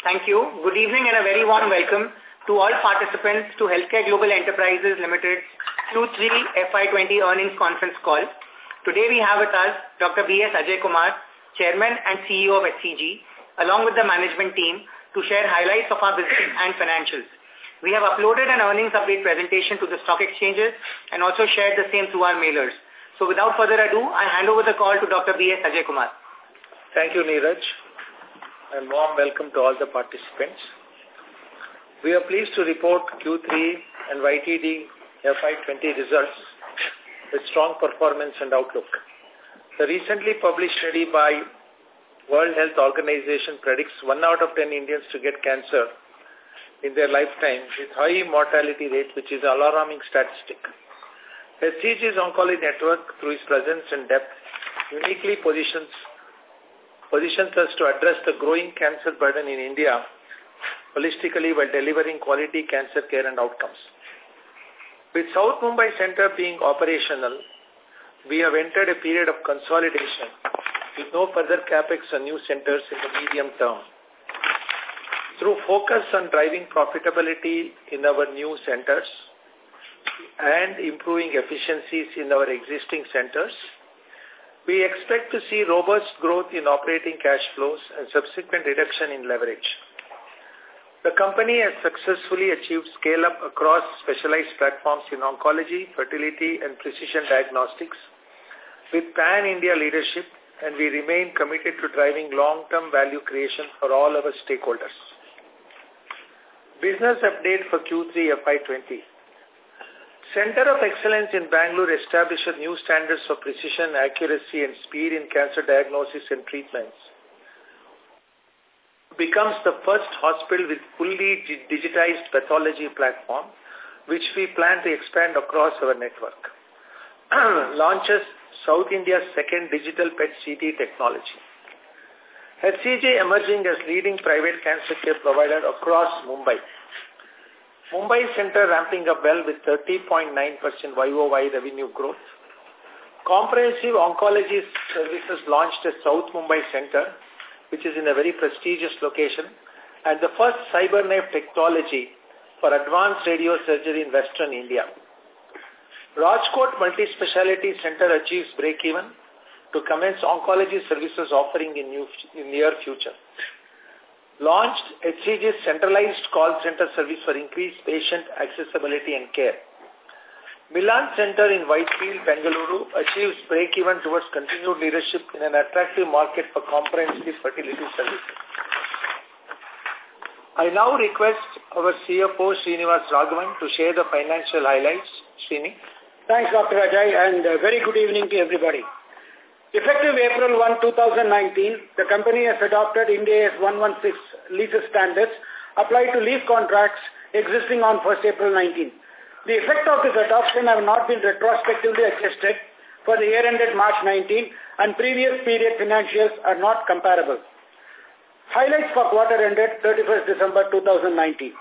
Thank you. Good evening and a very warm welcome to all participants to Healthcare Global Enterprises Limited Q3 FY20 earnings conference call. Today we have with us Dr. B.S. Ajay Kumar, Chairman and CEO of HCG, along with the management team to share highlights of our business and financials. We have uploaded an earnings update presentation to the stock exchanges and also shared the same through our mailers. So without further ado, I hand over the call to Dr. B.S. Ajay Kumar. Thank you, Neeraj, and warm welcome to all the participants. We are pleased to report Q3 and YTD FY20 results with strong performance and outlook. The recently published study by World Health Organization predicts one out of ten Indians to get cancer in their lifetime with high mortality rate, which is alarming statistic. HCG's oncology network, through its presence and depth, uniquely positions, positions us to address the growing cancer burden in India holistically while delivering quality cancer care and outcomes. With South Mumbai Center being operational, we have entered a period of consolidation with no further capex on new centers in the medium term. Through focus on driving profitability in our new centers and improving efficiencies in our existing centers, we expect to see robust growth in operating cash flows and subsequent reduction in leverage. The company has successfully achieved scale-up across specialized platforms in oncology, fertility, and precision diagnostics with pan-India leadership, and we remain committed to driving long-term value creation for all our stakeholders. Business update for Q3 FY20. Center of Excellence in Bangalore establishes new standards for precision, accuracy, and speed in cancer diagnosis and treatments becomes the first hospital with fully digitized pathology platform, which we plan to expand across our network. Launches South India's second digital PET-CT technology. HCG emerging as leading private cancer care provider across Mumbai. Mumbai Center ramping up well with 30.9% YOY revenue growth. Comprehensive oncology services launched at South Mumbai Center which is in a very prestigious location, and the first CyberKnife technology for advanced radio surgery in Western India. Rajkot Multi-Speciality Center achieves break-even to commence oncology services offering in, new, in near future. Launched HCG's centralized call center service for increased patient accessibility and care. Milann Center in Whitefield, Bengaluru achieves break-even towards continued leadership in an attractive market for comprehensive fertility services. I now request our CFO, Srinivas Raghavan, to share the financial highlights. Srini. Thanks, Dr. Ajay, and a very good evening to everybody. Effective April 1, 2019, the company has adopted Ind AS 116 leases standards applied to lease contracts existing on 1st April 19. The effect of this adoption have not been retrospectively adjusted for the year ended March 19 and previous period financials are not comparable. Highlights for quarter ended 31st December 2019.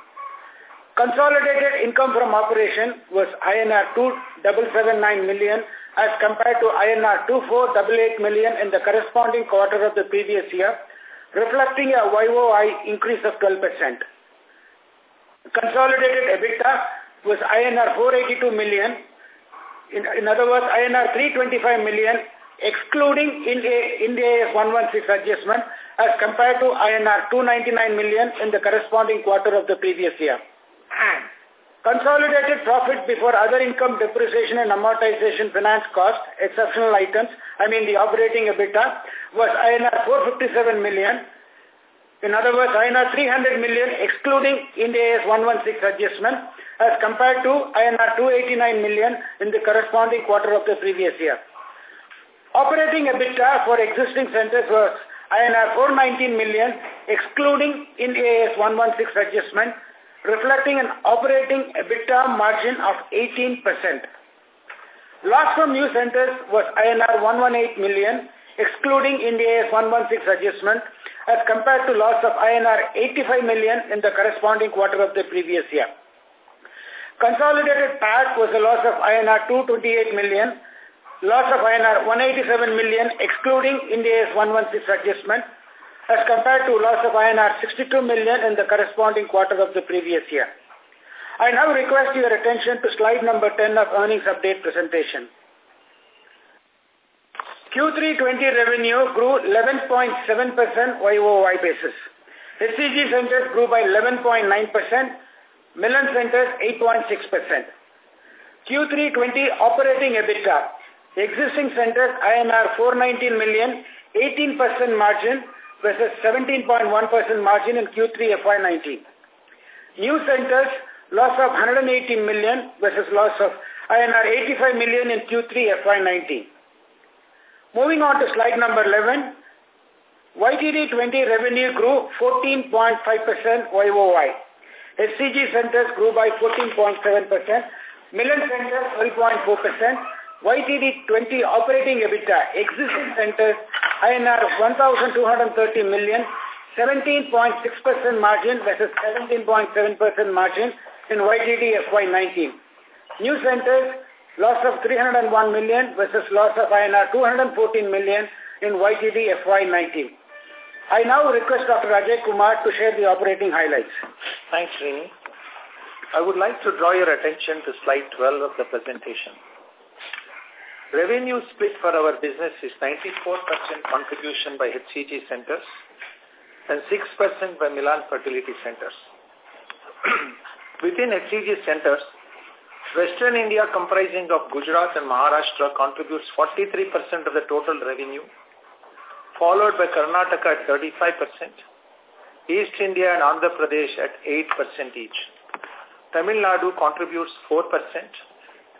Consolidated income from operation was INR 2779 million as compared to INR 2488 million in the corresponding quarter of the previous year, reflecting a YOI increase of 12%. Consolidated EBITDA was INR 482 million, in, in other words, INR 325 million, excluding Ind AS 116 adjustment, as compared to INR 299 million in the corresponding quarter of the previous year. Consolidated profit before other income depreciation and amortization finance cost, exceptional items, I mean the operating EBITDA, was INR 457 million. In other words, INR 300 million excluding Ind AS 116 adjustment as compared to INR 289 million in the corresponding quarter of the previous year. Operating EBITDA for existing centers was INR 419 million, excluding Ind AS 116 adjustment, reflecting an operating EBITDA margin of 18%. Loss from new centers was INR 118 million, excluding Ind AS 116 adjustment, as compared to loss of INR 85 million in the corresponding quarter of the previous year. Consolidated PAT was a loss of INR 228 million, loss of INR 187 million excluding Ind AS 116 adjustment, as compared to loss of INR 62 million in the corresponding quarter of the previous year. I now request your attention to slide number 10 of earnings update presentation. Q3 20 revenue grew 11.7% YOY basis. HCG centers grew by 11.9%, Milann centers 8.6%. Q3 20 operating EBITDA, existing centers INR 419 million, 18% margin versus 17.1% margin in Q3 FY19. New centers, loss of 180 million versus loss of INR 85 million in Q3 FY19. Moving on to slide number 11, YTD 20 revenue grew 14.5% YOY. HCG centers grew by 14.7%, Milann centers 12.4%, YTD 20 operating EBITDA, existing centers INR 1,230 million, 17.6% margin versus 17.7% margin in YTD FY19. New centers, loss of 301 million versus loss of INR 214 million in YTD FY19. I now request Dr. Ajay Kumar to share the operating highlights. Thanks, Srini. I would like to draw your attention to slide 12 of the presentation. Revenue split for our business is 94% contribution by HCG centers and 6% by Milann Fertility Centers. Within HCG centers, Western India comprising of Gujarat and Maharashtra contributes 43% of the total revenue, followed by Karnataka at 35%, East India and Andhra Pradesh at 8% each. Tamil Nadu contributes 4%,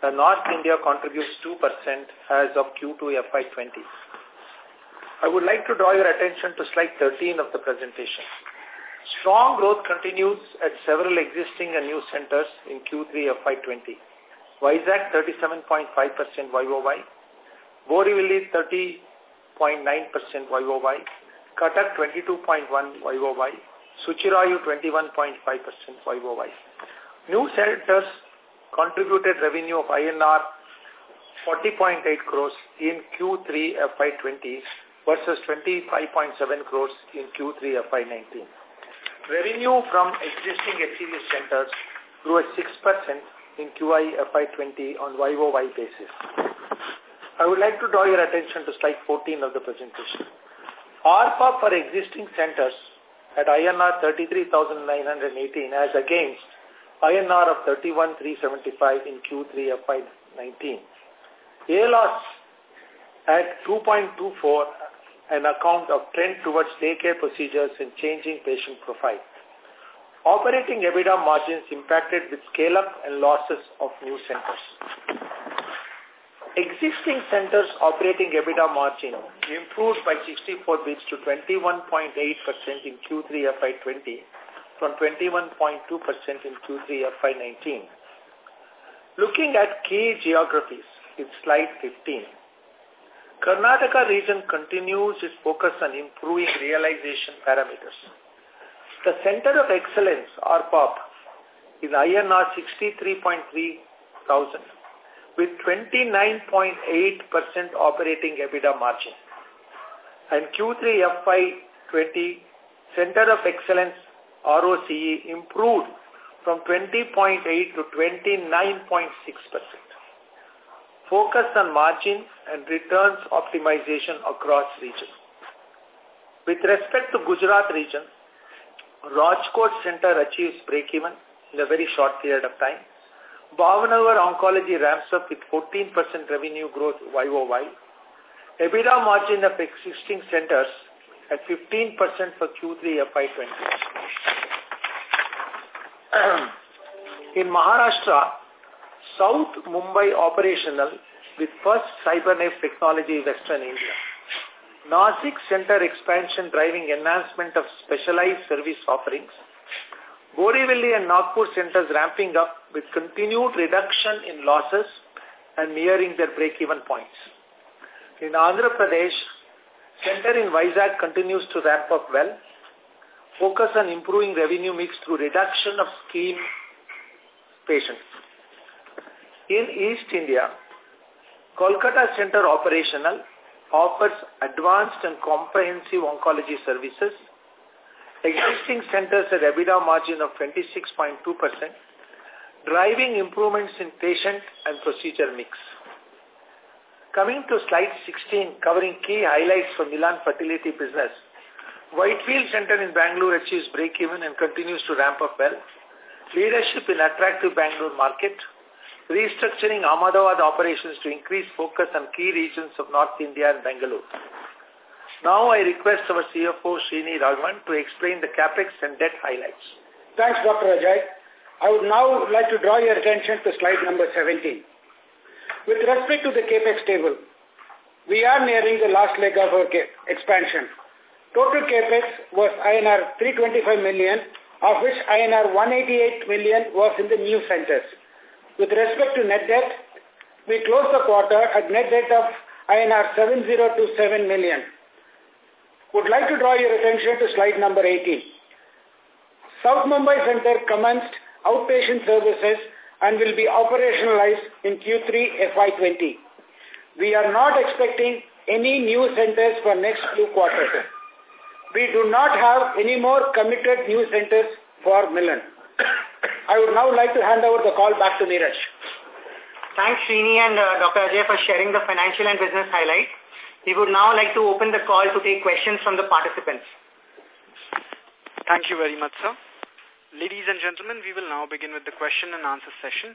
the North India contributes 2% as of Q2 FY20. I would like to draw your attention to slide 13 of the presentation. Strong growth continues at several existing and new centers in Q3 FY20. Vizag 37.5% YOY, Borivali 30.9% YOY, Cuttack 22.1 YOY, Suchirayu 21.5% YOY. New centers contributed revenue of INR 40.8 crores in Q3 FY20 versus 25.7 crores in Q3 FY19. Revenue from existing HCG centers grew at 6% in QI FY20 on YOY basis. I would like to draw your attention to slide 14 of the presentation. ARPOB for existing centers at INR 33,918 as against INR of 31,375 in Q3 FY19. ALOS at 2.24 an account of trend towards daycare procedures and changing patient profile. Operating EBITDA margins impacted with scale-up and losses of new centers. Existing centers operating EBITDA margin improved by 64 bits to 21.8% in Q3 FY20 from 21.2% in Q3 FY19. Looking at key geographies in slide 15, Karnataka region continues its focus on improving realization parameters. The Center of Excellence, ARPOB, is INR 63.3 thousand with 29.8% operating EBITDA margin. And Q3 FY20 Center of Excellence ROCE improved from 20.8 to 29.6%. Focus on margin and returns optimization across regions. With respect to Gujarat region, Rajkot Center achieves break-even in a very short period of time. Bhavnagar Oncology ramps up with 14% revenue growth YOY. EBITDA margin of existing centers at 15% for Q3 FY20. In Maharashtra, South Mumbai operational with first CyberKnife technology Western India. Nasik center expansion driving enhancement of specialized service offerings. Borivali and Nagpur centers ramping up with continued reduction in losses and nearing their break-even points. In Andhra Pradesh, center in Vizag continues to ramp up well. Focus on improving revenue mix through reduction of scheme patients. In East India, Kolkata center operational offers advanced and comprehensive oncology services. Existing centers at EBITDA margin of 26.2%, driving improvements in patient and procedure mix. Coming to slide 16, covering key highlights for Milann Fertility business. Whitefield Center in Bangalore achieves break-even and continues to ramp up well. Leadership in attractive Bangalore market. Restructuring Ahmedabad operations to increase focus on key regions of North India and Bangalore. Now I request our CFO, Srini Raghavan, to explain the CAPEX and debt highlights. Thanks, Dr. Ajay. I would now like to draw your attention to slide number 17. With respect to the CAPEX table, we are nearing the last leg of our expansion. Total CAPEX was INR 325 million, of which INR 188 million was in the new centers. With respect to net debt, we closed the quarter at net debt of INR 7027 million. Would like to draw your attention to slide number 18. South Mumbai Center commenced outpatient services and will be operationalized in Q3 FY20. We are not expecting any new centers for next few quarters. We do not have any more committed new centers for Milann. I would now like to hand over the call back to Neeraj. Thanks, Srini and uh, Dr. Ajay for sharing the financial and business highlights. We would now like to open the call to take questions from the participants. Thank you very much, sir. Ladies and gentlemen, we will now begin with the question and answer session.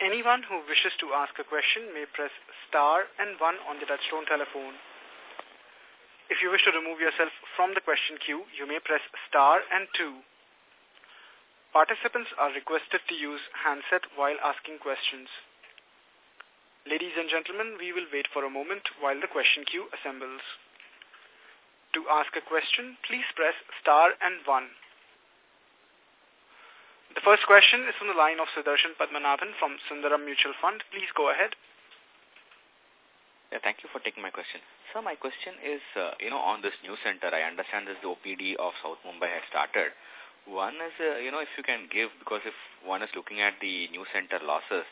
Anyone who wishes to ask a question may press star and one on the touchtone telephone. If you wish to remove yourself from the question queue, you may press star and two. Participants are requested to use handset while asking questions. Ladies and gentlemen, we will wait for a moment while the question queue assembles. To ask a question, please press star and one. The first question is from the line of Sudarshan Padmanabhan from Sundaram Mutual Fund. Please go ahead. Yeah, thank you for taking my question. So my question is, uh, you know, on this new center, I understand this the OPD of South Mumbai has started. One is, uh, you know, if you can give, because if one is looking at the new center losses,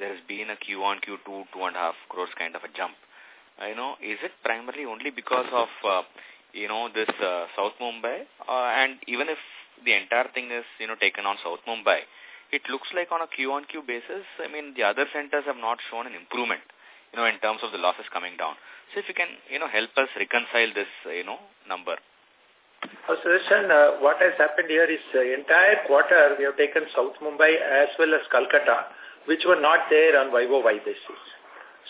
there has been a Q on Q2, two and a half crores kind of a jump. Uh, you know, is it primarily only because of, uh, you know, this uh, South Mumbai? Uh, and even if the entire thing is, you know, taken on South Mumbai, it looks like on a Q on Q basis, I mean, the other centers have not shown an improvement, you know, in terms of the losses coming down. So if you can, you know, help us reconcile this, you know, number. Uh, Sudarshan, uh, what has happened here is uh, entire quarter we have taken South Mumbai as well as Calcutta, which were not there on YOY basis.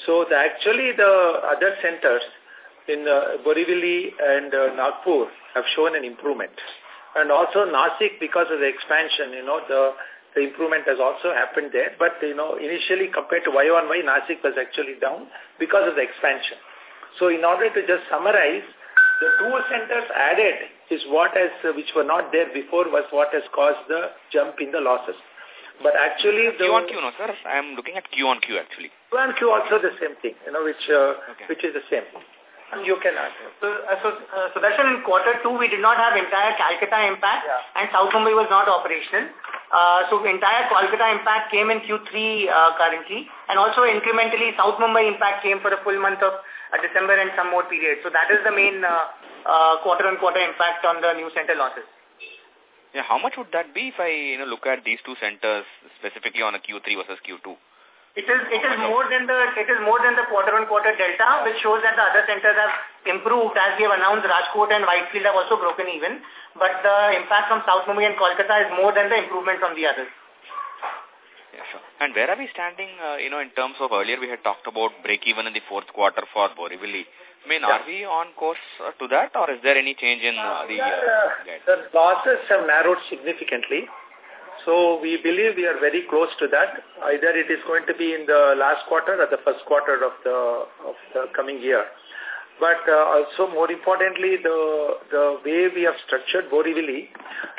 So the, actually the other centers in uh, Borivali and uh, Nagpur have shown an improvement. And also Nasik, because of the expansion, you know, the the improvement has also happened there. But, you know, initially compared to Y on Y, Nasik was actually down because of the expansion. So in order to just summarize, the two centers added is what has, which were not there before was what has caused the jump in the losses. But actually... The, Q on Q, no, sir. I am looking at Q on Q, actually. Q on Q also the same thing, you know, which, uh, okay. which is the same. You can add. So, uh, so, uh, so that's in quarter two, we did not have entire Calcutta impact yeah. and South Mumbai was not operational. Uh, so entire Calcutta impact came in Q3 uh, currently and also incrementally South Mumbai impact came for a full month of uh, December and some more period. So that is the main uh, uh, quarter-on-quarter -quarter impact on the new center losses. Yeah, how much would that be if I you know look at these two centers specifically on a Q3 versus Q2? It is it is more than the it is more than the quarter-on-quarter delta, which shows that the other centers have improved as we have announced. Rajkot and Whitefield have also broken even, but the impact from South Mumbai and Kolkata is more than the improvement from the others. Yeah, sure. And where are we standing, uh, you know, in terms of earlier we had talked about break-even in the fourth quarter for Borivali. I mean, yeah. are we on course uh, to that or is there any change in uh, the... Uh, the losses have narrowed significantly. So we believe we are very close to that. Either it is going to be in the last quarter or the first quarter of the, of the coming year. But uh, also more importantly, the the way we have structured Borivali,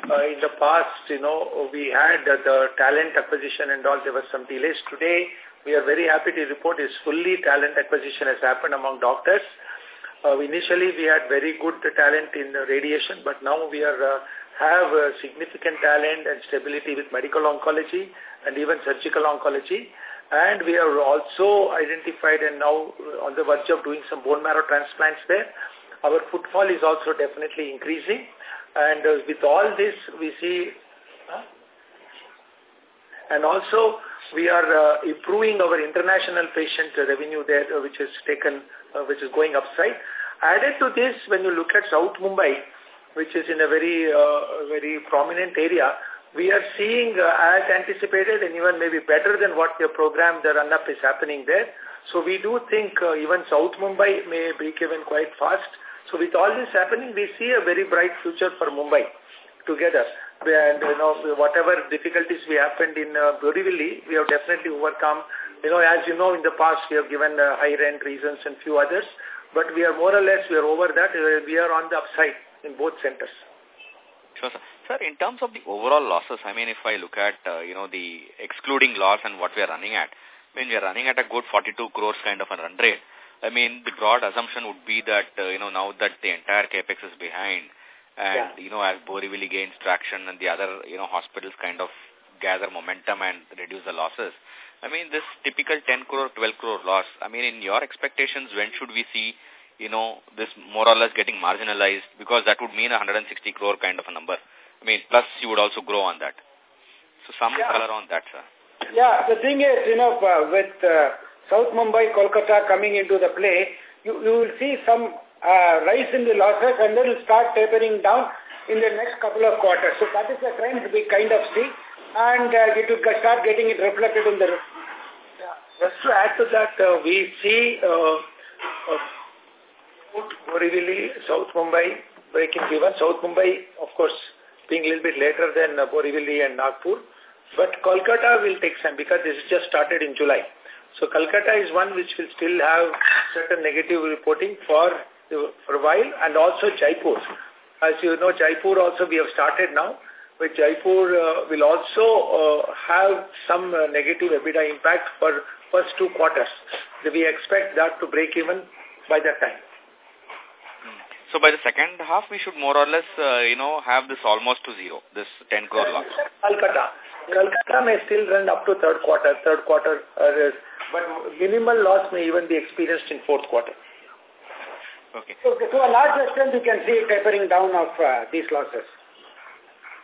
uh, in the past, you know, we had uh, the talent acquisition and all, there were some delays. Today, we are very happy to report is fully talent acquisition has happened among doctors. Uh, initially, we had very good talent in radiation, but now we are uh, have significant talent and stability with medical oncology and even surgical oncology. And we have also identified and now on the verge of doing some bone marrow transplants there. Our footfall is also definitely increasing. And uh, with all this, we see... Huh? And also, we are uh, improving our international patient revenue there, uh, which is taken, uh, which is going upside. Added to this, when you look at South Mumbai, which is in a very, uh, very prominent area, we are seeing uh, as anticipated and even maybe better than what the program, the run-up is happening there. So we do think uh, even South Mumbai may break even quite fast. So with all this happening, we see a very bright future for Mumbai together. And, you know, whatever difficulties we happened in uh, Borivali, we have definitely overcome. You know, as you know, in the past, we have given uh, high rent reasons and few others. But we are more or less, we are over that. We are on the upside in both centers. Sure, sir. Sir, in terms of the overall losses, I mean, if I look at, uh, you know, the excluding loss and what we are running at, I mean, we are running at a good 42 crores kind of a run rate. I mean, the broad assumption would be that, uh, you know, now that the entire capex is behind and, yeah. you know, as Borivali gains traction and the other, you know, hospitals kind of gather momentum and reduce the losses, I mean, this typical 10 crore, 12 crore loss, I mean, in your expectations, when should we see, you know, this more or less getting marginalized? Because that would mean a 160 crore kind of a number. I mean, plus you would also grow on that. So some yeah. color on that, sir. Yeah, the thing is, you know, uh, with uh, South Mumbai, Kolkata coming into the play, you, you will see some uh, rise in the losses and then it will start tapering down in the next couple of quarters. So that is the trend we kind of see and uh, it will start getting it reflected in the... Yeah. Just to add to that, uh, we see uh, uh, Borivali, South Mumbai breaking even. South Mumbai, of course, being a little bit later than uh, Borivali and Nagpur. But Kolkata will take some because this is just started in July. So Kolkata is one which will still have certain negative reporting for, for a while and also Jaipur. As you know, Jaipur also we have started now. But Jaipur uh, will also uh, have some uh, negative EBITDA impact for first two quarters. We expect that to break even by that time. So by the second half, we should more or less, uh, you know, have this almost to zero, this 10 crore loss. Calcutta. Calcutta may still run up to third quarter, third quarter, uh, but minimal loss may even be experienced in fourth quarter. Okay. So to a large extent, you can see tapering down of uh, these losses.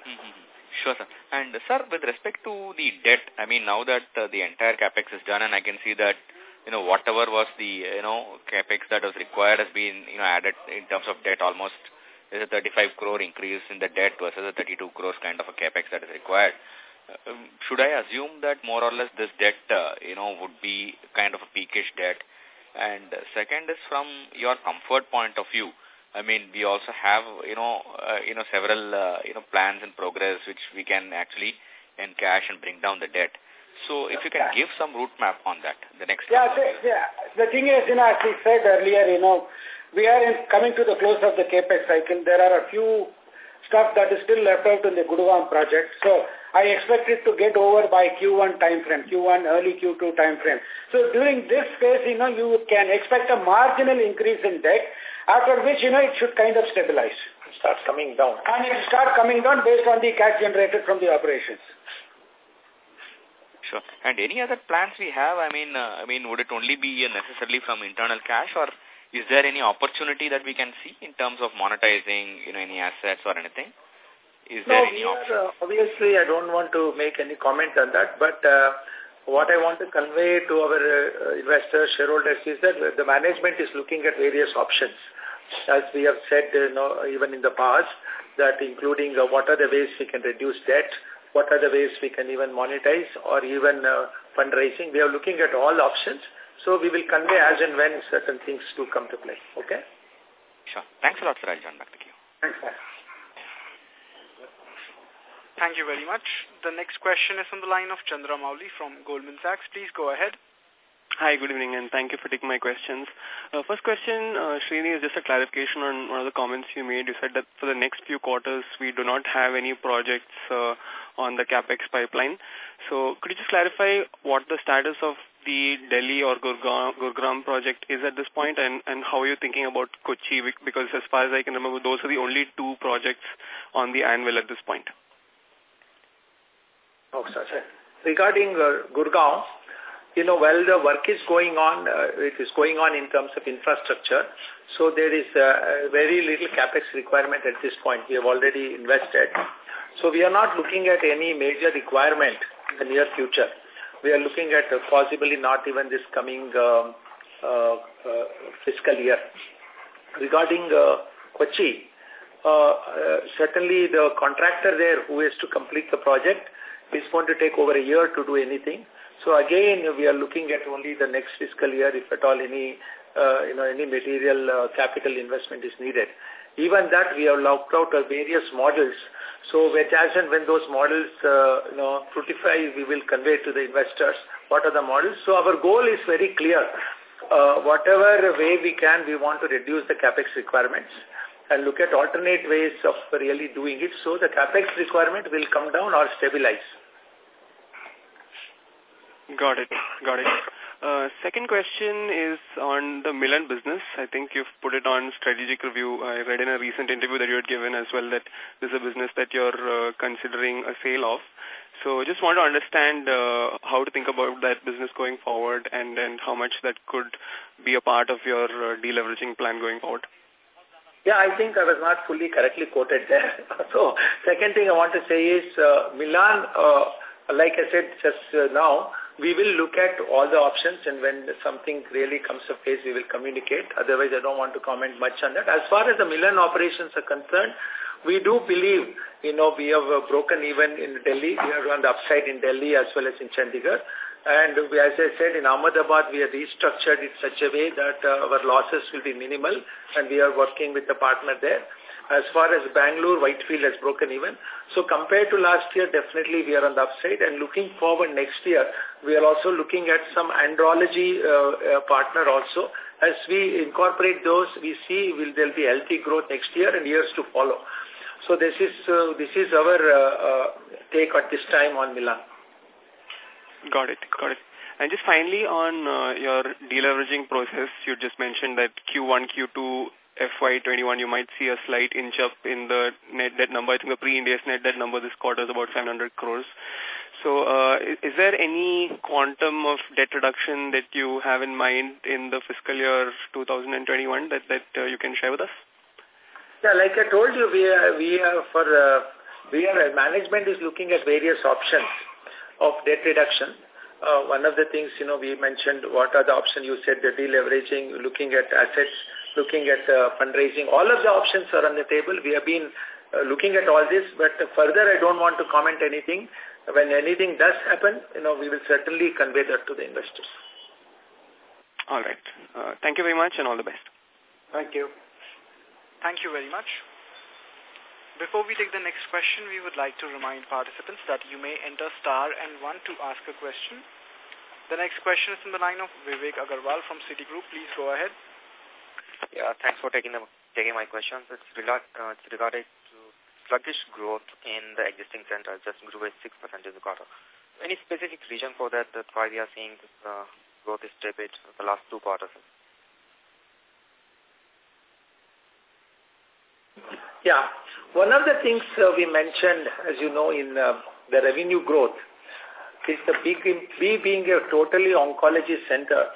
Mm -hmm. Sure, sir. And, sir, with respect to the debt, I mean, now that uh, the entire capex is done and I can see that you know, whatever was the, you know, capex that was required has been, you know, added in terms of debt almost is a 35 crore increase in the debt versus a 32 crores kind of a capex that is required. Um, should I assume that more or less this debt, uh, you know, would be kind of a peakish debt? And second is from your comfort point of view. I mean, we also have, you know, uh, you know, several, uh, you know, plans in progress which we can actually encash and bring down the debt. So if you can give some route map on that, the next Yeah, the, yeah. the thing is, you know, as we said earlier, you know, we are in, coming to the close of the CAPEX cycle. There are a few stuff that is still left out in the Gurgaon project. So I expect it to get over by Q1 time frame, Q1, early Q2 time frame. So during this phase, you know, you can expect a marginal increase in debt, after which, you know, it should kind of stabilize. Start coming down. And it start coming down based on the cash generated from the operations. Sure. And any other plans we have, I mean, uh, I mean, would it only be necessarily from internal cash or is there any opportunity that we can see in terms of monetizing, you know, any assets or anything? Is no, there any are, uh, obviously, I don't want to make any comment on that, but uh, what I want to convey to our uh, investors, shareholders is that the management is looking at various options. As we have said, you know, even in the past, that including uh, what are the ways we can reduce debt, what are the ways we can even monetize or even uh, fundraising. We are looking at all options. So we will convey as and when certain things do come to play. Okay? Sure. Thanks a lot, sir. I'll join back to you. Thanks, sir. Thank you very much. The next question is from the line of Chandra Mauli from Goldman Sachs. Please go ahead. Hi, good evening, and thank you for taking my questions. Uh, first question, uh, Srini, is just a clarification on one of the comments you made. You said that for the next few quarters, we do not have any projects uh, on the CapEx pipeline. So could you just clarify what the status of the Delhi or Gurgaon, project is at this point and, and how are you thinking about Kochi? Because as far as I can remember, those are the only two projects on the anvil at this point. Oh, sorry. Regarding uh, Gurgaon, you know, while the work is going on, uh, it is going on in terms of infrastructure, so there is uh, very little capex requirement at this point. We have already invested. So we are not looking at any major requirement in the near future. We are looking at uh, possibly not even this coming um, uh, uh, fiscal year. Regarding uh, Kochi, uh, uh, certainly the contractor there who is to complete the project is going to take over a year to do anything. So again, we are looking at only the next fiscal year, if at all any, uh, you know, any material uh, capital investment is needed. Even that we have looked out of various models. So which as and when those models, uh, you know, fructify, we will convey to the investors what are the models. So our goal is very clear. Uh, whatever way we can, we want to reduce the capex requirements and look at alternate ways of really doing it so the capex requirement will come down or stabilize. Got it. Got it. Uh, second question is on the Milann business. I think you've put it on strategic review. I read in a recent interview that you had given as well that this is a business that you're uh, considering a sale of. So I just want to understand uh, how to think about that business going forward and, and how much that could be a part of your uh, deleveraging plan going forward. Yeah, I think I was not fully correctly quoted there. so second thing I want to say is uh, Milann, uh, like I said just uh, now, we will look at all the options and when something really comes to place, we will communicate. Otherwise, I don't want to comment much on that. As far as the Milann operations are concerned, we do believe, you know, we have uh, broken even in Delhi. We are on the upside in Delhi as well as in Chandigarh. And we, as I said, in Ahmedabad, we have restructured it such a way that uh, our losses will be minimal and we are working with the partner there. As far as Bangalore, Whitefield has broken even. So compared to last year, definitely we are on the upside. And looking forward next year, we are also looking at some andrology uh, uh, partner also. As we incorporate those, we see will there be healthy growth next year and years to follow. So this is uh, this is our uh, uh, take at this time on Milann. Got it. Got it. And just finally on uh, your deleveraging process, you just mentioned that Q1, Q2 FY21, you might see a slight inch up in the net debt number. I think the pre-Ind AS net debt number this quarter is about 700 crores. So uh, is there any quantum of debt reduction that you have in mind in the fiscal year 2021 that, that uh, you can share with us? Yeah, like I told you, we are, we are for, uh, we are, management is looking at various options of debt reduction. Uh, one of the things, you know, we mentioned what are the options you said, the deleveraging, looking at assets looking at uh, fundraising. All of the options are on the table. We have been uh, looking at all this, but further I don't want to comment anything. When anything does happen, you know, we will certainly convey that to the investors. All right. Uh, thank you very much and all the best. Thank you. Thank you very much. Before we take the next question, we would like to remind participants that you may enter star and one to ask a question. The next question is from the line of Vivek Agarwal from Citigroup. Please go ahead. Yeah, thanks for taking the, taking my questions. It's, regard, uh, it's regarding to sluggish growth in the existing centers, just grew by 6% in the quarter. Any specific reason for that, that why we are seeing this uh, growth is tepid the last two quarters? Yeah, one of the things uh, we mentioned, as you know, in uh, the revenue growth, is the big, we being a totally oncology center,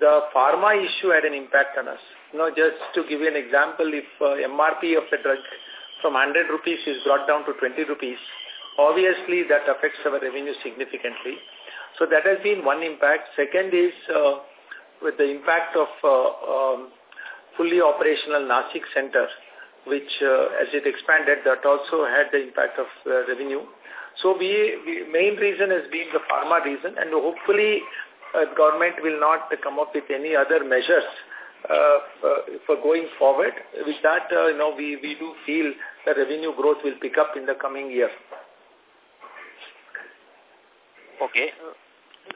the pharma issue had an impact on us. You know, just to give you an example, if uh, MRP of a drug from 100 rupees is brought down to 20 rupees, obviously that affects our revenue significantly. So that has been one impact. Second is uh, with the impact of uh, um, fully operational Nasik center, which uh, as it expanded, that also had the impact of uh, revenue. So we main reason has been the pharma reason, and hopefully uh, government will not come up with any other measures for going forward. With that, uh, you know, we, we do feel the revenue growth will pick up in the coming year. Okay.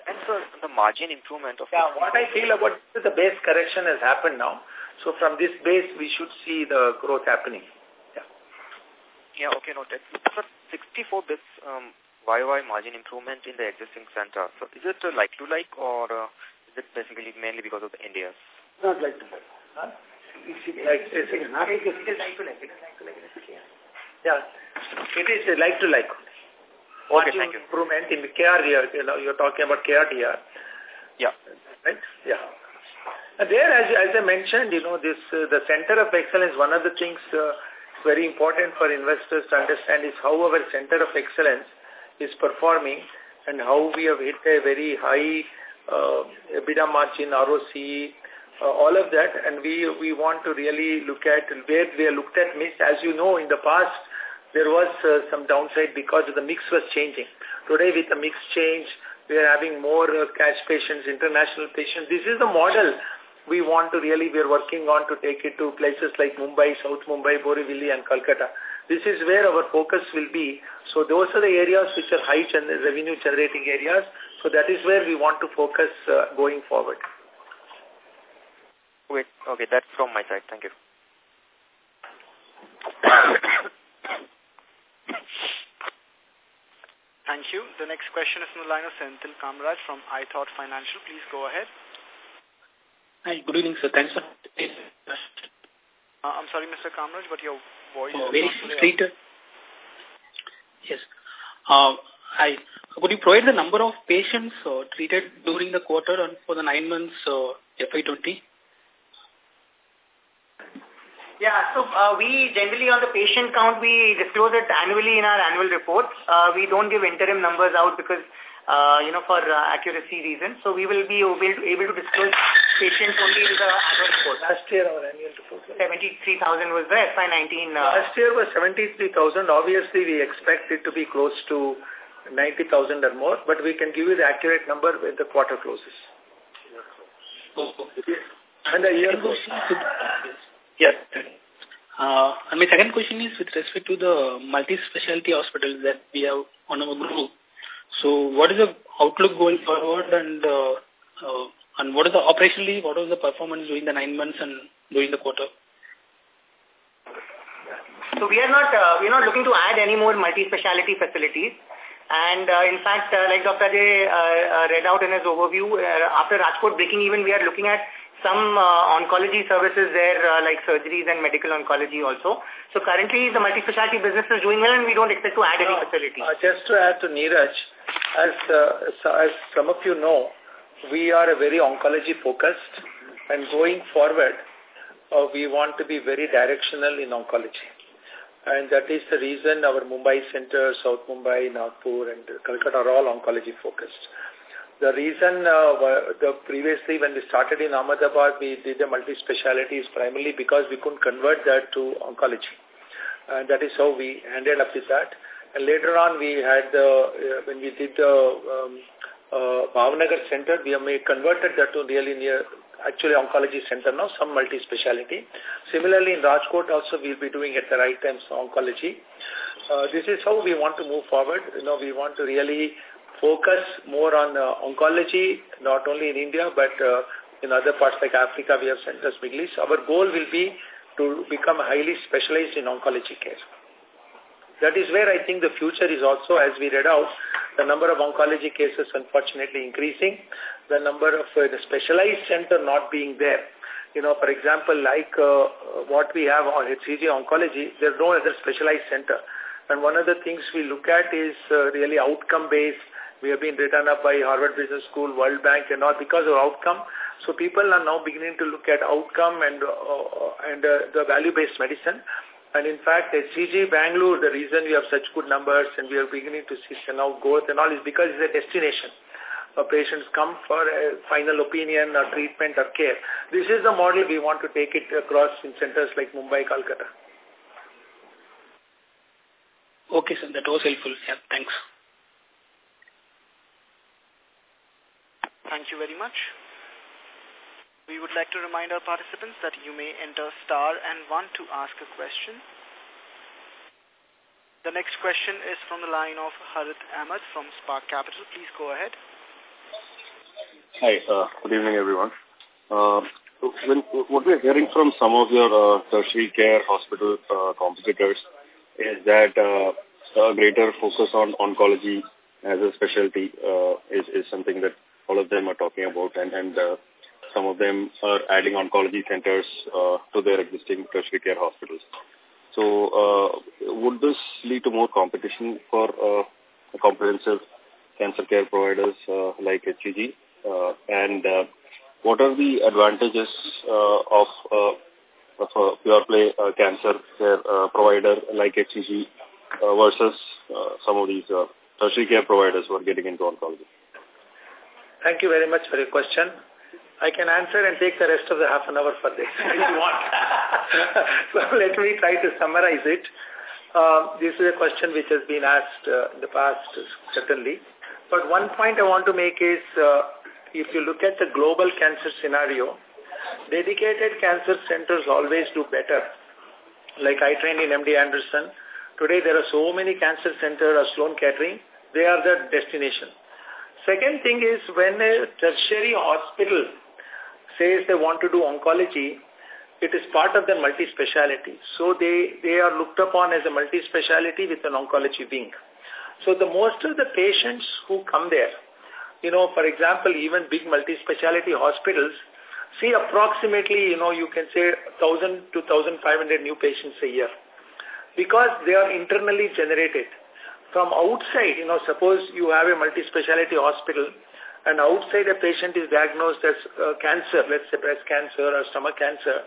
And so the margin improvement of... Yeah, what I feel about the base correction has happened now. So from this base, we should see the growth happening. Yeah, yeah okay, noted. So 64 bits um, YY margin improvement in the existing center. So is it like-to-like -like or uh, is it basically mainly because of the Ind AS? Not like to like. Huh? Like, it is not it is like to like. It is like to like. Yeah, it is like to like. Okay, thank you. improvement in the KR here, you know, you're talking about KR here. Yeah. Right? Yeah. And there, as, as I mentioned, you know, this uh, the center of excellence, one of the things uh, very important for investors to understand is how our center of excellence is performing and how we have hit a very high uh, EBITDA margin, ROC, uh, all of that. And we, we want to really look at where we are looked at miss. As you know, in the past, there was uh, some downside because the mix was changing. Today, with the mix change, we are having more uh, cash patients, international patients. This is the model we want to really, we are working on to take it to places like Mumbai, South Mumbai, Borivali and Calcutta. This is where our focus will be. So those are the areas which are high revenue generating areas. So that is where we want to focus uh, going forward. Wait, okay, that's from my side. Thank you. Thank you. The next question is from the line of Senthil Kamraj from iThought Financial. Please go ahead. Hi, good evening, sir. Thanks for... Uh, I'm sorry, Mr. Kamraj, but your voice oh, is very not straight. Yes. Uh, I, could you provide the number of patients uh, treated during the quarter and for the nine months uh, FY20? Yeah, so uh, we generally on the patient count, we disclose it annually in our annual reports. Uh, we don't give interim numbers out because, uh, you know, for uh, accuracy reasons. So we will be able to, able to disclose patients only in the annual report. Last year our annual report. 73,000 was the FY19. Uh, Last year was 73,000. Obviously, we expect it to be close to 90,000 or more, but we can give you the accurate number when the quarter closes. Oh, okay. And the year goes. Yes. Uh, and my second question is with respect to the multi-specialty hospitals that we have on our group. So what is the outlook going forward and uh, uh, and what is the operationally, what was the performance during the nine months and during the quarter? So we are not, uh, we're not looking to add any more multi-specialty facilities. And uh, in fact, uh, like Dr. J uh, uh, read out in his overview, uh, after Rajkot breaking even, we are looking at some uh, oncology services there, uh, like surgeries and medical oncology also. So currently, the multi-specialty business is doing well, and we don't expect to add any facility. Uh, just to add to Neeraj, as, uh, as some of you know, we are a very oncology-focused, and going forward, uh, we want to be very directional in oncology. And that is the reason our Mumbai center, South Mumbai, Nagpur, and Calcutta are all oncology-focused. The reason uh, the previously when we started in Ahmedabad, we did the multi-speciality is primarily because we couldn't convert that to oncology. And that is how we ended up with that. And later on, we had the, uh, when we did the um, uh, Bhavnagar Center, we have converted that to really near, actually oncology center now, some multi-speciality. Similarly, in Rajkot also, we'll be doing at the right time so oncology. Uh, this is how we want to move forward. You know, we want to really focus more on uh, oncology, not only in India, but uh, in other parts like Africa, we have centers, Middle East. Our goal will be to become highly specialized in oncology care. That is where I think the future is also, as we read out, the number of oncology cases unfortunately increasing, the number of uh, the specialized center not being there. You know, for example, like uh, what we have on HCG oncology, there's no other specialized center. And one of the things we look at is uh, really outcome-based we have been written up by Harvard Business School, World Bank, and all because of outcome. So people are now beginning to look at outcome and uh, and uh, the value-based medicine. And in fact, at CG Bangalore, the reason we have such good numbers and we are beginning to see now growth and all is because it's a destination. Uh, patients come for a final opinion or treatment or care. This is the model we want to take it across in centers like Mumbai, Calcutta. Okay, sir. That was helpful. Yeah, thanks. Thank you very much. We would like to remind our participants that you may enter star and one to ask a question. The next question is from the line of Harit Ahmed from Spark Capital. Please go ahead. Hi, uh, good evening everyone. Uh, when, what we're hearing from some of your uh, tertiary care hospital uh, competitors is that uh, a greater focus on oncology as a specialty uh, is, is something that all of them are talking about, and, and uh, some of them are adding oncology centers uh, to their existing tertiary care hospitals. So uh, would this lead to more competition for uh, comprehensive cancer care providers uh, like HCG? Uh, and uh, what are the advantages uh, of, uh, of a pure play uh, cancer care uh, provider like HCG uh, versus uh, some of these uh, tertiary care providers who are getting into oncology? Thank you very much for your question. I can answer and take the rest of the half an hour for this if you want. so let me try to summarize it. Uh, this is a question which has been asked uh, in the past, certainly. But one point I want to make is, uh, if you look at the global cancer scenario, dedicated cancer centers always do better. Like I trained in MD Anderson. Today there are so many cancer centers or Sloan Kettering. They are the destination. Second thing is when a tertiary hospital says they want to do oncology, it is part of the multi-speciality. So they, they are looked upon as a multi-speciality with an oncology wing. So the most of the patients who come there, you know, for example, even big multi-speciality hospitals see approximately, you know, you can say 1,000 to 1,500 new patients a year because they are internally generated. From outside, you know, suppose you have a multi-speciality hospital and outside a patient is diagnosed as uh, cancer, let's say breast cancer or stomach cancer,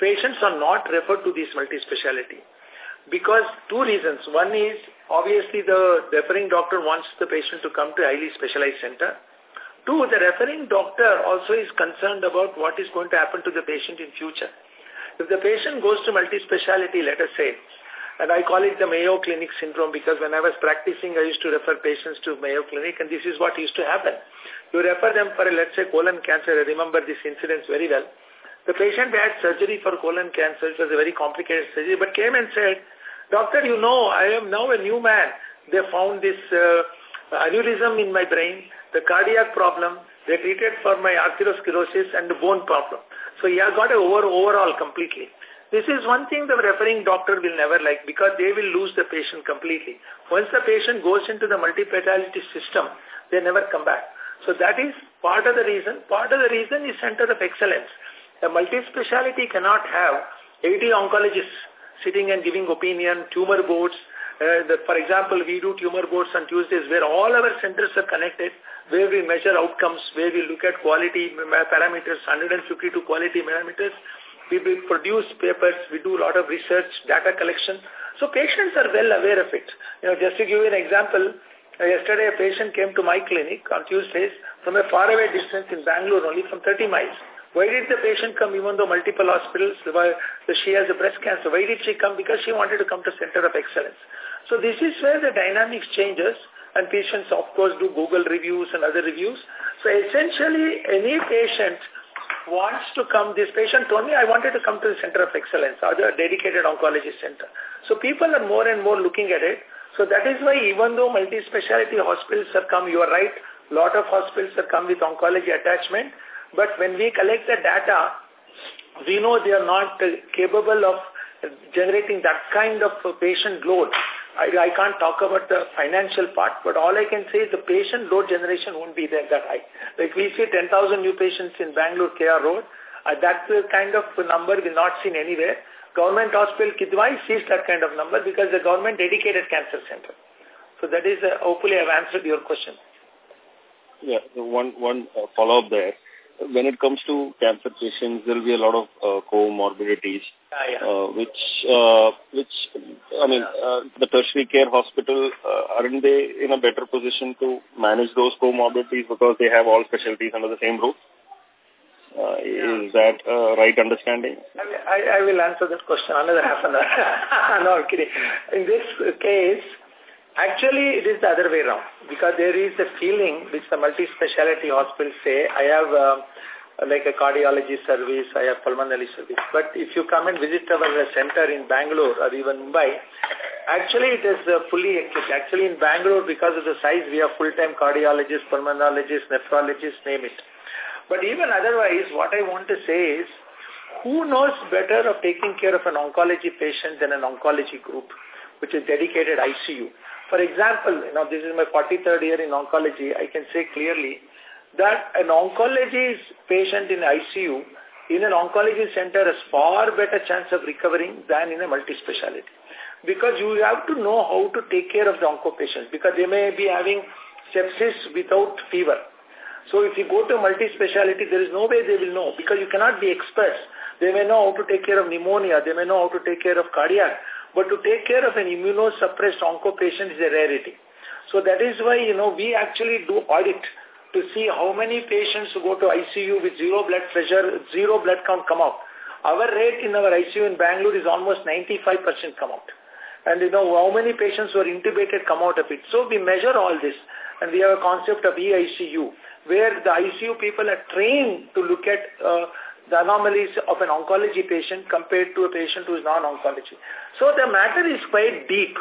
patients are not referred to this multi-speciality. Because two reasons. One is obviously the referring doctor wants the patient to come to a highly specialized center. Two, the referring doctor also is concerned about what is going to happen to the patient in future. If the patient goes to multi-speciality, let us say, and I call it the Mayo Clinic syndrome because when I was practicing, I used to refer patients to Mayo Clinic and this is what used to happen. You refer them for, let's say, colon cancer. I remember this incident very well. The patient had surgery for colon cancer. It was a very complicated surgery, but came and said, Doctor, you know, I am now a new man. They found this uh, aneurysm in my brain, the cardiac problem. They treated for my arteriosclerosis and the bone problem. So he got over, overall completely. This is one thing the referring doctor will never like because they will lose the patient completely. Once the patient goes into the multi-speciality system, they never come back. So that is part of the reason. Part of the reason is center of excellence. A multi-speciality cannot have 80 oncologists sitting and giving opinion, tumor boards. Uh, the, for example, we do tumor boards on Tuesdays where all our centers are connected, where we measure outcomes, where we look at quality parameters, 152 quality parameters. We, produce papers, we do a lot of research, data collection. So patients are well aware of it. You know, just to give you an example, uh, yesterday a patient came to my clinic on Tuesdays from a faraway distance in Bangalore, only from 30 miles. Why did the patient come even though multiple hospitals, why, she has a breast cancer? Why did she come? Because she wanted to come to center of excellence. So this is where the dynamics changes and patients of course do Google reviews and other reviews. So essentially any patient wants to come, this patient told me I wanted to come to the center of excellence, other dedicated oncology center. So people are more and more looking at it. So that is why even though multi-speciality hospitals have come, you are right, lot of hospitals have come with oncology attachment, but when we collect the data, we know they are not capable of generating that kind of patient load. I, I can't talk about the financial part, but all I can say is the patient load generation won't be there that high. Like we see 10,000 new patients in Bangalore KR Road, uh, that's the kind of number we've not seen anywhere. Government Hospital Kidwai sees that kind of number because the government dedicated cancer center. So that is, uh, hopefully I've answered your question. Yeah, one, one uh, follow-up there when it comes to cancer patients, there will be a lot of uh, comorbidities, ah, yeah. uh, which, uh, which I mean, uh, the tertiary care hospital, uh, aren't they in a better position to manage those comorbidities because they have all specialties under the same roof? Uh, yeah. Is that uh, right understanding? I, I will answer that question another half an hour. no, I'm kidding. In this case, Actually, it is the other way around because there is a feeling which the multi-speciality hospitals say, I have uh, like a cardiology service, I have pulmonary service. But if you come and visit our center in Bangalore or even Mumbai, actually it is uh, fully equipped. Actually in Bangalore, because of the size, we have full-time cardiologists, pulmonologists, nephrologists, name it. But even otherwise, what I want to say is, who knows better of taking care of an oncology patient than an oncology group, which is dedicated ICU. For example, you know, this is my 43rd year in oncology. I can say clearly that an oncology patient in ICU in an oncology center has far better chance of recovering than in a multi-speciality. Because you have to know how to take care of the onco patients because they may be having sepsis without fever. So if you go to multi-speciality, there is no way they will know because you cannot be experts. They may know how to take care of pneumonia. They may know how to take care of cardiac. But to take care of an immunosuppressed onco patient is a rarity. So that is why, you know, we actually do audit to see how many patients who go to ICU with zero blood pressure, zero blood count come out. Our rate in our ICU in Bangalore is almost 95% come out. And you know how many patients were intubated come out of it. So we measure all this. And we have a concept of EICU, where the ICU people are trained to look at uh, the anomalies of an oncology patient compared to a patient who is non-oncology. So the matter is quite deep.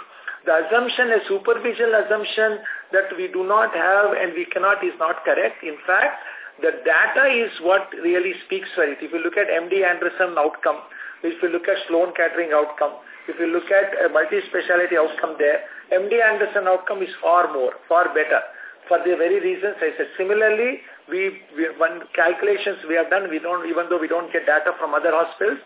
The assumption, a superficial assumption that we do not have and we cannot is not correct. In fact, the data is what really speaks for it. If you look at MD Anderson outcome, if you look at Sloan Kettering outcome, if you look at a multi-speciality outcome there, MD Anderson outcome is far more, far better for the very reasons I said. Similarly, we, we when calculations we have done, we don't even though we don't get data from other hospitals,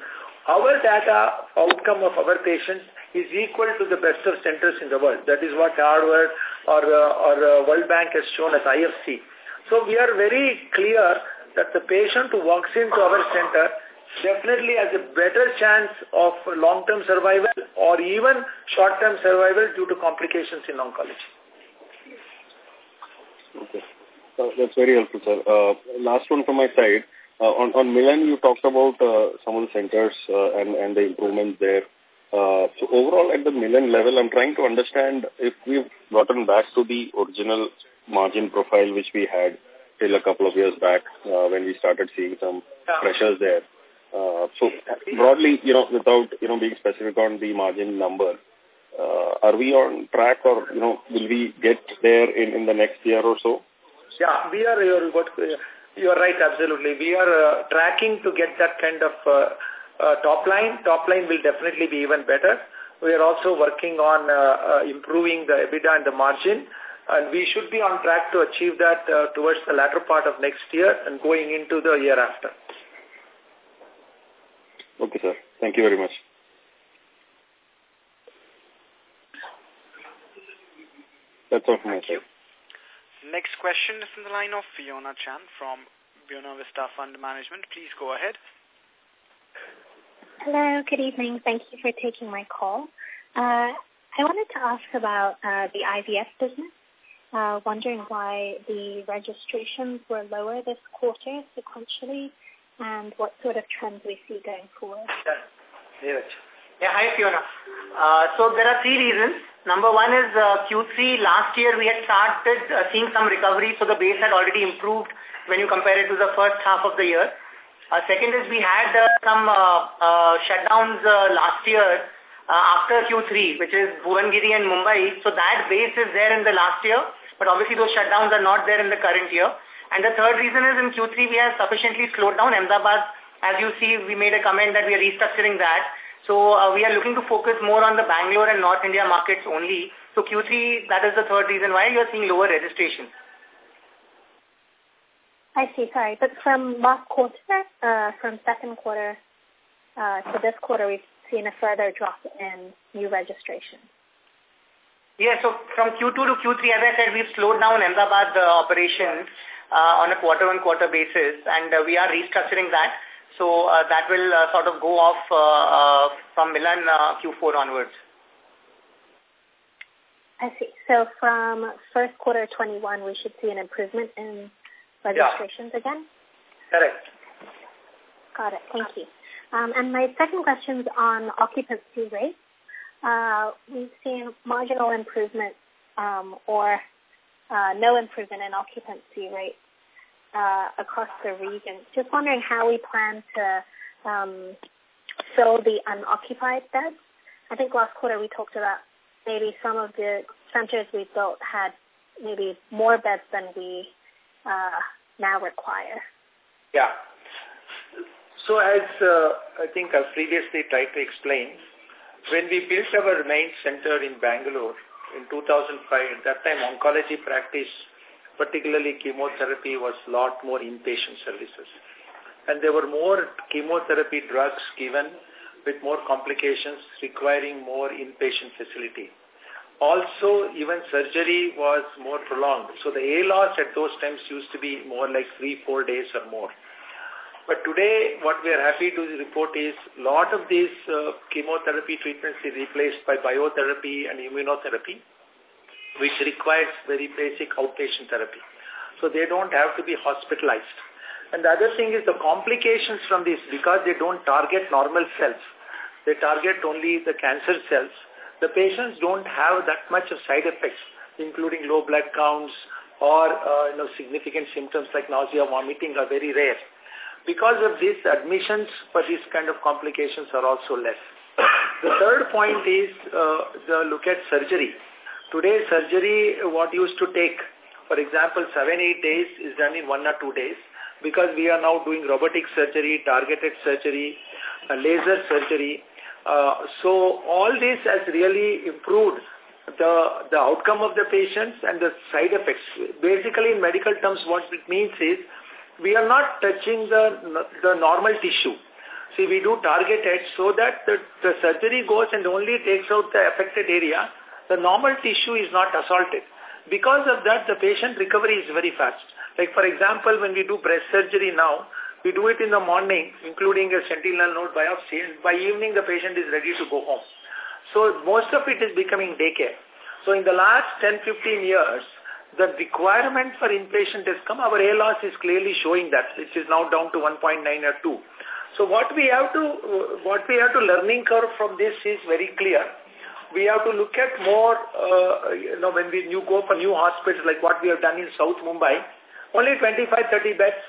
our data outcome of our patients is equal to the best of centers in the world. That is what Harvard or, uh, or uh, World Bank has shown as IFC. So we are very clear that the patient who walks into our center definitely has a better chance of long-term survival or even short-term survival due to complications in oncology. Okay. Uh, that's very helpful, sir. Uh, last one from my side. Uh, on, on Milann, you talked about uh, some of the centers uh, and, and the improvements there. Uh, so overall, at the Milann level, I'm trying to understand if we've gotten back to the original margin profile which we had till a couple of years back uh, when we started seeing some pressures there. Uh, so broadly, you know, without, you know, being specific on the margin number, uh, are we on track or, you know, will we get there in, in the next year or so? Yeah, we are, you're, you're right, absolutely. We are uh, tracking to get that kind of uh, uh, top line. Top line will definitely be even better. We are also working on uh, uh, improving the EBITDA and the margin and we should be on track to achieve that uh, towards the latter part of next year and going into the year after. Okay, sir. Thank you very much. That's all from Thank my you. Next question is in the line of Fiona Chan from Buena Vista Fund Management. Please go ahead. Hello, good evening. Thank you for taking my call. Uh, I wanted to ask about uh, the IVF business. Uh, wondering why the registrations were lower this quarter sequentially and what sort of trends we see going forward. Yeah, yeah hi Fiona. Uh, so there are three reasons. Number one is uh, Q3 last year we had started uh, seeing some recovery, so the base had already improved when you compare it to the first half of the year. Uh, second is we had uh, some uh, uh, shutdowns uh, last year uh, after Q3, which is Bhubaneswar and Mumbai. So that base is there in the last year, but obviously those shutdowns are not there in the current year. And the third reason is in Q3 we have sufficiently slowed down Ahmedabad. As you see, we made a comment that we are restructuring that. So uh, we are looking to focus more on the Bangalore and North India markets only. So Q3, that is the third reason why you are seeing lower registration. I see, sorry. But from last quarter, uh, from second quarter uh, to this quarter, we've seen a further drop in new registration. Yeah, so from Q2 to Q3, as I said, we've slowed down Ahmedabad uh, operations uh, on a quarter-on-quarter -quarter basis, and uh, we are restructuring that. So uh, that will uh, sort of go off uh, uh, from Milann uh, Q4 onwards. I see. So from first quarter 21, we should see an improvement in registrations yeah. again? Correct. Got it. Thank you. Um, and my second question is on occupancy rates. Uh, we've seen marginal improvement um, or uh, no improvement in occupancy rate uh, across the region. Just wondering how we plan to um, fill the unoccupied beds. I think last quarter we talked about maybe some of the centers we built had maybe more beds than we uh, now require. Yeah. So as uh, I think I previously tried to explain, when we built our main center in Bangalore in 2005, at that time oncology practice, particularly chemotherapy, was a lot more inpatient services. And there were more chemotherapy drugs given with more complications requiring more inpatient facility. Also, even surgery was more prolonged. So the ALOS at those times used to be more like three, four days or more. But today, what we are happy to report is a lot of these uh, chemotherapy treatments is replaced by biotherapy and immunotherapy, which requires very basic outpatient therapy. So they don't have to be hospitalized. And the other thing is the complications from this, because they don't target normal cells, they target only the cancer cells, the patients don't have that much of side effects, including low blood counts or uh, you know, significant symptoms like nausea, vomiting are very rare. Because of this, admissions for these kind of complications are also less. The third point is uh, the look at surgery. Today, surgery, what used to take, for example, seven, eight days is done in one or two days because we are now doing robotic surgery, targeted surgery, uh, laser surgery. Uh, so all this has really improved the, the outcome of the patients and the side effects. Basically, in medical terms, what it means is we are not touching the, the normal tissue. See, we do targeted so that the, the surgery goes and only takes out the affected area. The normal tissue is not assaulted. Because of that, the patient recovery is very fast. Like, for example, when we do breast surgery now, we do it in the morning, including a sentinel node biopsy, and by evening the patient is ready to go home. So most of it is becoming daycare. So in the last 10-15 years, the requirement for inpatient has come. Our ALOS is clearly showing that, which is now down to 1.9 or 2. So what we have to, what we have to learning curve from this is very clear. We have to look at more, uh, you know, when we new go for new hospitals like what we have done in South Mumbai, only 25-30 beds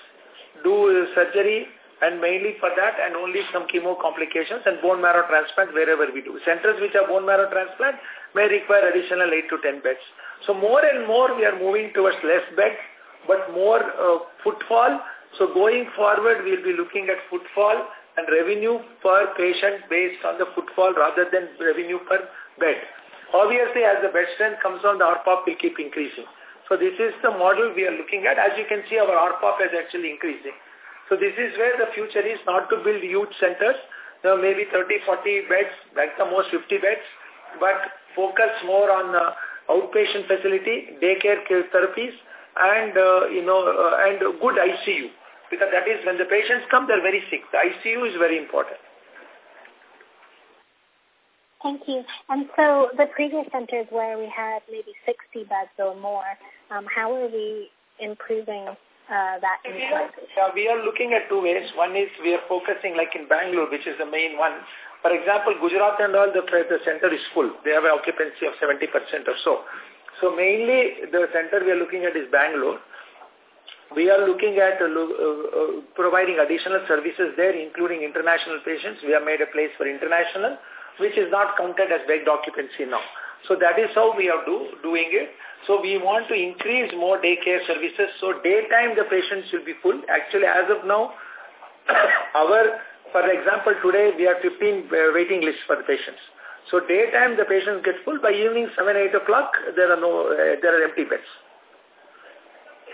do surgery and mainly for that and only some chemo complications and bone marrow transplant wherever we do. Centers which are bone marrow transplant may require additional 8 to 10 beds. So more and more we are moving towards less beds but more uh, footfall. So going forward we'll be looking at footfall and revenue per patient based on the footfall rather than revenue per bed. Obviously as the bed strength comes on the ARPOB will keep increasing. So this is the model we are looking at. As you can see our ARPOB is actually increasing. So this is where the future is not to build huge centers, there maybe 30, 40 beds, like the most 50 beds, but focus more on uh, outpatient facility, daycare care therapies, and, uh, you know, uh, and good ICU. Because that is when the patients come, they're very sick. The ICU is very important. Thank you. And so the previous centers where we had maybe 60 beds or more, um, how are we improving uh, that Yeah, we are looking at two ways. One is we are focusing like in Bangalore, which is the main one. For example, Gujarat and all, the, the center is full. They have an occupancy of 70% or so. So mainly the center we are looking at is Bangalore. We are looking at uh, uh, providing additional services there, including international patients. We have made a place for international, which is not counted as bed occupancy now. So that is how we are do, doing it. So we want to increase more daycare services. So daytime the patients will be full. Actually, as of now, our, for example, today we have 15 uh, waiting lists for the patients. So daytime the patients get full. By evening 7, 8 o'clock, there are no, uh, there are empty beds.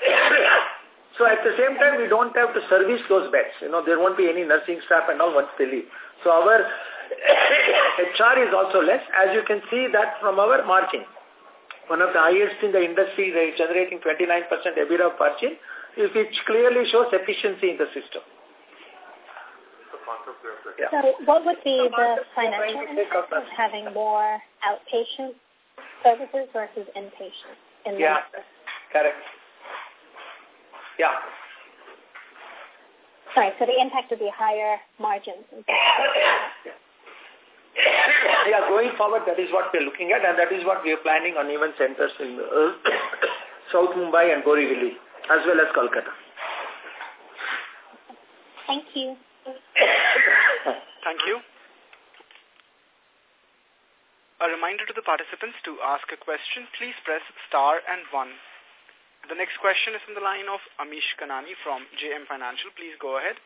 So at the same time, we don't have to service those beds. You know, there won't be any nursing staff and all once they leave. So our HR is also less. As you can see that from our margin. One of the highest in the industry, generating 29% EBITDA margin, which clearly shows efficiency in the system. Yeah. So what would be the financial impact of having more outpatient services versus inpatient? In yeah, correct. Yeah. Sorry, so the impact would be higher margins. yeah, going forward, that is what we're looking at, and that is what we are planning on even centers in uh, South Mumbai and Borivali, as well as Kolkata. Thank you. Thank you. A reminder to the participants to ask a question, please press star and one. The next question is from the line of Amish Kanani from JM Financial. Please go ahead.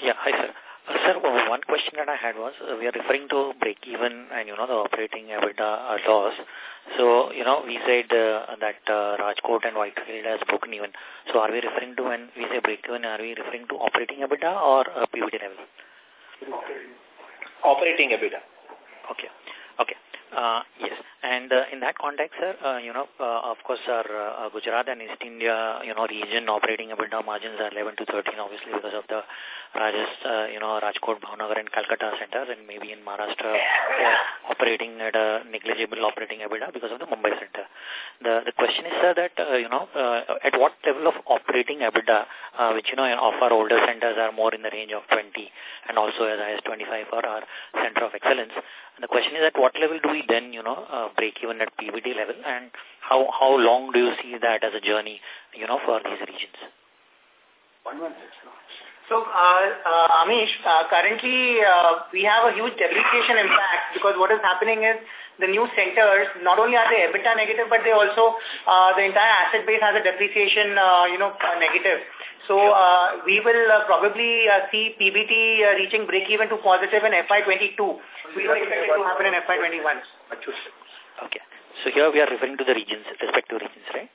Yeah, hi sir. Uh, sir, one question that I had was, uh, we are referring to break-even and, you know, the operating EBITDA uh, loss. So, you know, we said uh, that uh, Rajkot and Whitefield has broken even. So are we referring to, when we say break-even, are we referring to operating EBITDA or uh, PBT level? Operating EBITDA. Okay. Okay. Uh, yes. And uh, in that context, sir, uh, you know, uh, of course, our uh, Gujarat and East India, you know, region operating EBITDA margins are 11 to 13, obviously, because of the Rajas, uh, you know, Rajkot, Bhavnagar and Calcutta centers, and maybe in Maharashtra, operating at a negligible operating EBITDA because of the Mumbai center. The the question is, sir, that, uh, you know, uh, at what level of operating EBITDA, uh, which, you know, of our older centers are more in the range of 20 and also as high as 25 for our center of excellence, And the question is at what level do we then, you know, uh, break even at PBT level and how, how long do you see that as a journey, you know, for these regions? One one six. So, uh, uh, Amish, uh, currently uh, we have a huge depreciation impact because what is happening is the new centers, not only are they EBITDA negative, but they also, the entire asset base has a depreciation, you know, negative. So uh, we will uh, probably uh, see PBT uh, reaching break-even to positive in FY22. We don't expect it to happen in FY21. Okay. So here we are referring to the regions, respective regions, right?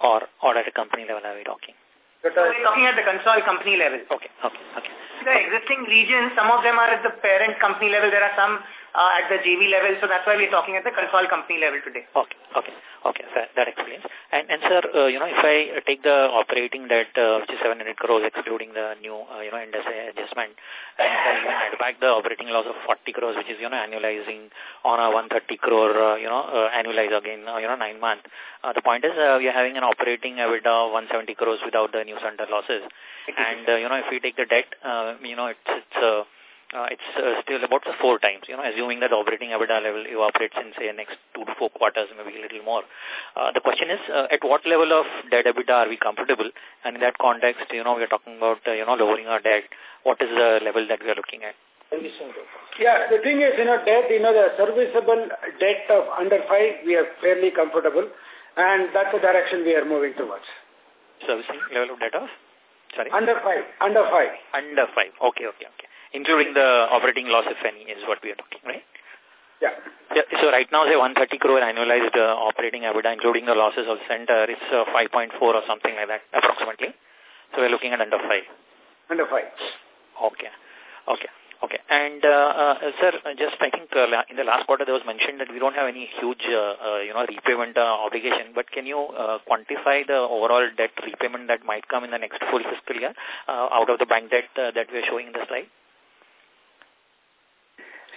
Or, or at a company level are we talking? So we're talking at the console company level. Okay, okay, okay. The existing regions, some of them are at the parent company level. There are some uh, at the JV level. So that's why we're talking at the console company level today. Okay, okay, okay. That, that explains. And, and sir, uh, you know, if I take the operating debt, uh, which is 700 crores, excluding the new, uh, you know, Ind AS adjustment, and even add back the operating loss of 40 crores, which is, you know, annualizing on a 130 crore, uh, you know, uh, annualize again, uh, you know, nine month. Uh, the point is, uh, we are having an operating EBITDA of 170 crores without the new center losses. And, uh, you know, if we take the debt, uh, you know, it's, it's, uh, uh, it's uh, still about four times, you know, assuming that the operating EBITDA level evaporates in, say, next two to four quarters, maybe a little more. Uh, the question is, uh, at what level of debt EBITDA are we comfortable? And in that context, you know, we're talking about, uh, you know, lowering our debt. What is the level that we are looking at? Yeah, the thing is, you know, debt, you know, the serviceable debt of under five, we are fairly comfortable, and that's the direction we are moving towards. Servicing level of debt of? Sorry? Under five, under five. Under five, okay, okay, okay. Including the operating loss, if any, is what we are talking, right? Yeah. yeah so right now, say 130 crore annualized uh, operating EBITDA, including the losses of center, it's uh, 5.4 or something like that, approximately. So we're looking at under 5. Under 5. Okay. Okay. Okay. And, uh, uh, sir, just I think uh, in the last quarter there was mentioned that we don't have any huge, uh, uh, you know, repayment uh, obligation, but can you uh, quantify the overall debt repayment that might come in the next full fiscal year uh, out of the bank debt uh, that we are showing in the slide?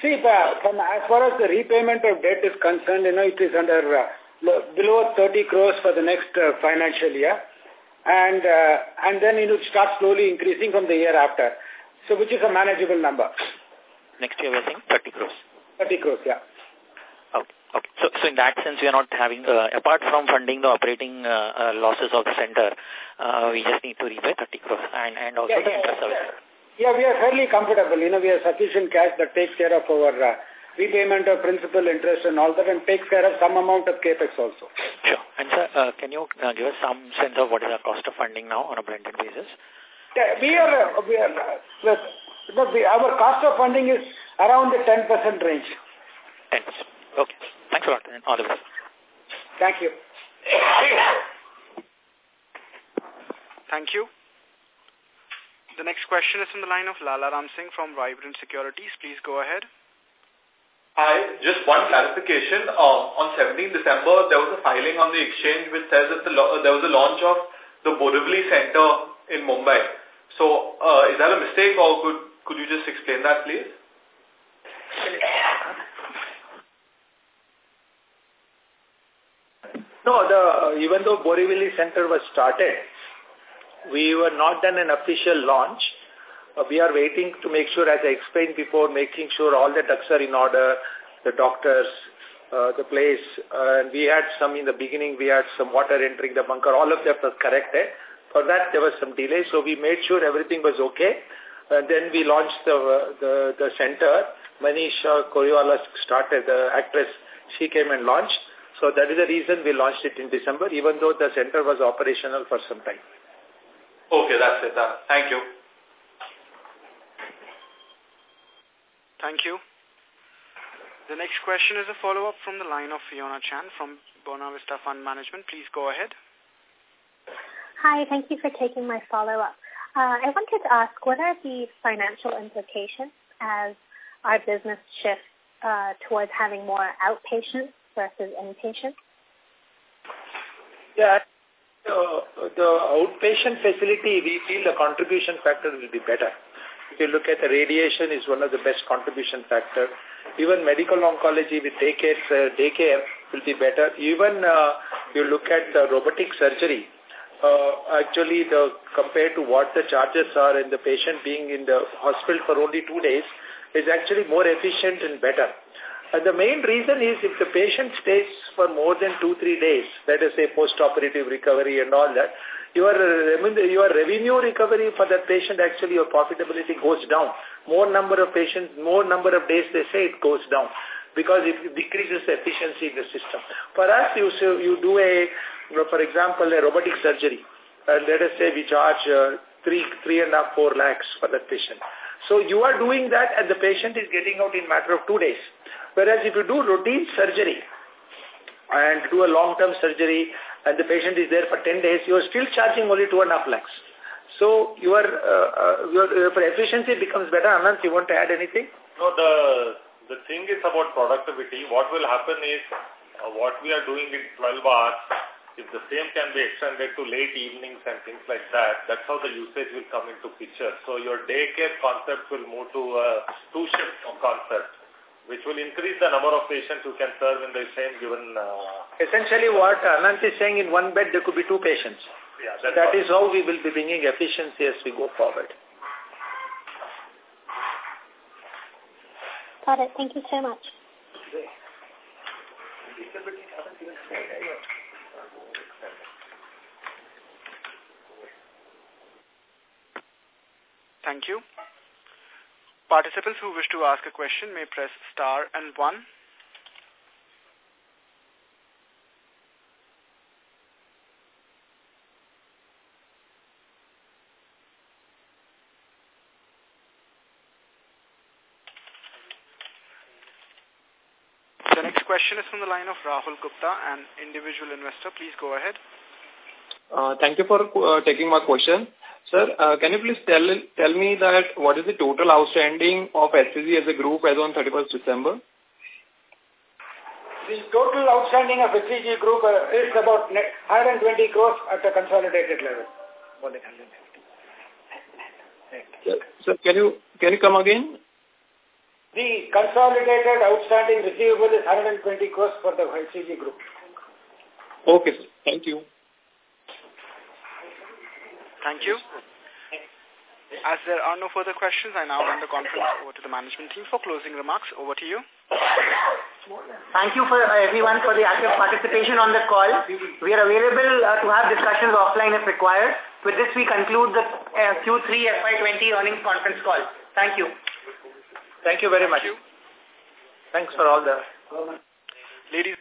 See, uh, from, as far as the repayment of debt is concerned, you know, it is under uh, below 30 crores for the next uh, financial year. And, uh, and then it will start slowly increasing from the year after. So which is a manageable number. Next year we're saying 30 crores. 30 crores, yeah. Okay. Okay. So, so in that sense, we are not having, uh, apart from funding the operating uh, uh, losses of the center, uh, we just need to repay 30 crores and, and also yeah, the yeah, interest yeah. Service. Yeah, we are fairly comfortable. You know, we have sufficient cash that takes care of our uh, repayment of principal, interest and all that and takes care of some amount of capex also. Sure. And sir, uh, can you uh, give us some sense of what is our cost of funding now on a blended basis? Yeah, we are, uh, we are uh, because we, our cost of funding is around the 10% range. 10%. Okay. Thanks a lot and all the best. Thank you. Thank you. The next question is from the line of Lala Ram Singh from Vibrant Securities. Please go ahead. Hi, just one clarification. Uh, on 17 December, there was a filing on the exchange which says that the there was a launch of the Borivali Center in Mumbai. So, uh, is that a mistake or could, could you just explain that, please? No, the even though Borivali Center was started, we were not done an official launch. Uh, we are waiting to make sure, as I explained before, making sure all the ducks are in order, the doctors, uh, the place. Uh, and we had some in the beginning, we had some water entering the bunker. All of that was corrected. For that, there was some delay, so we made sure everything was okay. And then we launched the uh, the, the center. Manish uh, Koirala started, the actress, she came and launched. So that is the reason we launched it in December, even though the center was operational for some time. Okay, that's it. Uh, thank you. Thank you. The next question is a follow-up from the line of Fiona Chan from Buena Vista Fund Management. Please go ahead. Hi, thank you for taking my follow-up. Uh, I wanted to ask, what are the financial implications as our business shifts uh, towards having more outpatients versus inpatients? Yeah, the outpatient facility, we feel the contribution factor will be better. If you look at the radiation is one of the best contribution factor. Even medical oncology with daycare, uh, daycare will be better. Even uh, you look at the robotic surgery, uh, actually the compared to what the charges are and the patient being in the hospital for only two days is actually more efficient and better. And the main reason is if the patient stays for more than two, three days, let us say post-operative recovery and all that, your, your revenue recovery for that patient actually your profitability goes down. More number of patients, more number of days they say it goes down because it decreases the efficiency in the system. For us, you, you do a, for example, a robotic surgery. And let us say we charge uh, three, three and a half, four lakhs for that patient. So you are doing that and the patient is getting out in matter of two days. Whereas if you do routine surgery and do a long-term surgery and the patient is there for 10 days, you are still charging only two and a half lakhs. So your, uh, uh, your uh, efficiency becomes better. Anand, you want to add anything? No, the, the thing is about productivity. What will happen is uh, what we are doing in 12 hours, if the same can be extended to late evenings and things like that, that's how the usage will come into picture. So your daycare concept will move to a two-shift concept which will increase the number of patients who can serve in the same given... Uh, Essentially what Anant is saying, in one bed there could be two patients. Yeah, so that is how we will be bringing efficiency as we go forward. Got it. Thank you so much. Thank you. Participants who wish to ask a question may press star and one. The next question is from the line of Rahul Gupta, an individual investor. Please go ahead. Uh, thank you for uh, taking my question. Sir, uh, can you please tell tell me that what is the total outstanding of HCG as a group as on 31st December? The total outstanding of HCG group uh, is about 120 crores at the consolidated level. More than 150. Sir, sir, can you can you come again? The consolidated outstanding receivable is 120 crores for the HCG group. Okay, sir. Thank you. Thank you. As there are no further questions, I now hand the conference over to the management team for closing remarks. Over to you. Thank you for uh, everyone for the active participation on the call. We are available uh, to have discussions offline if required. With this, we conclude the uh, Q3 FY20 earnings conference call. Thank you. Thank you very much. Thank you. Thanks for all the... Ladies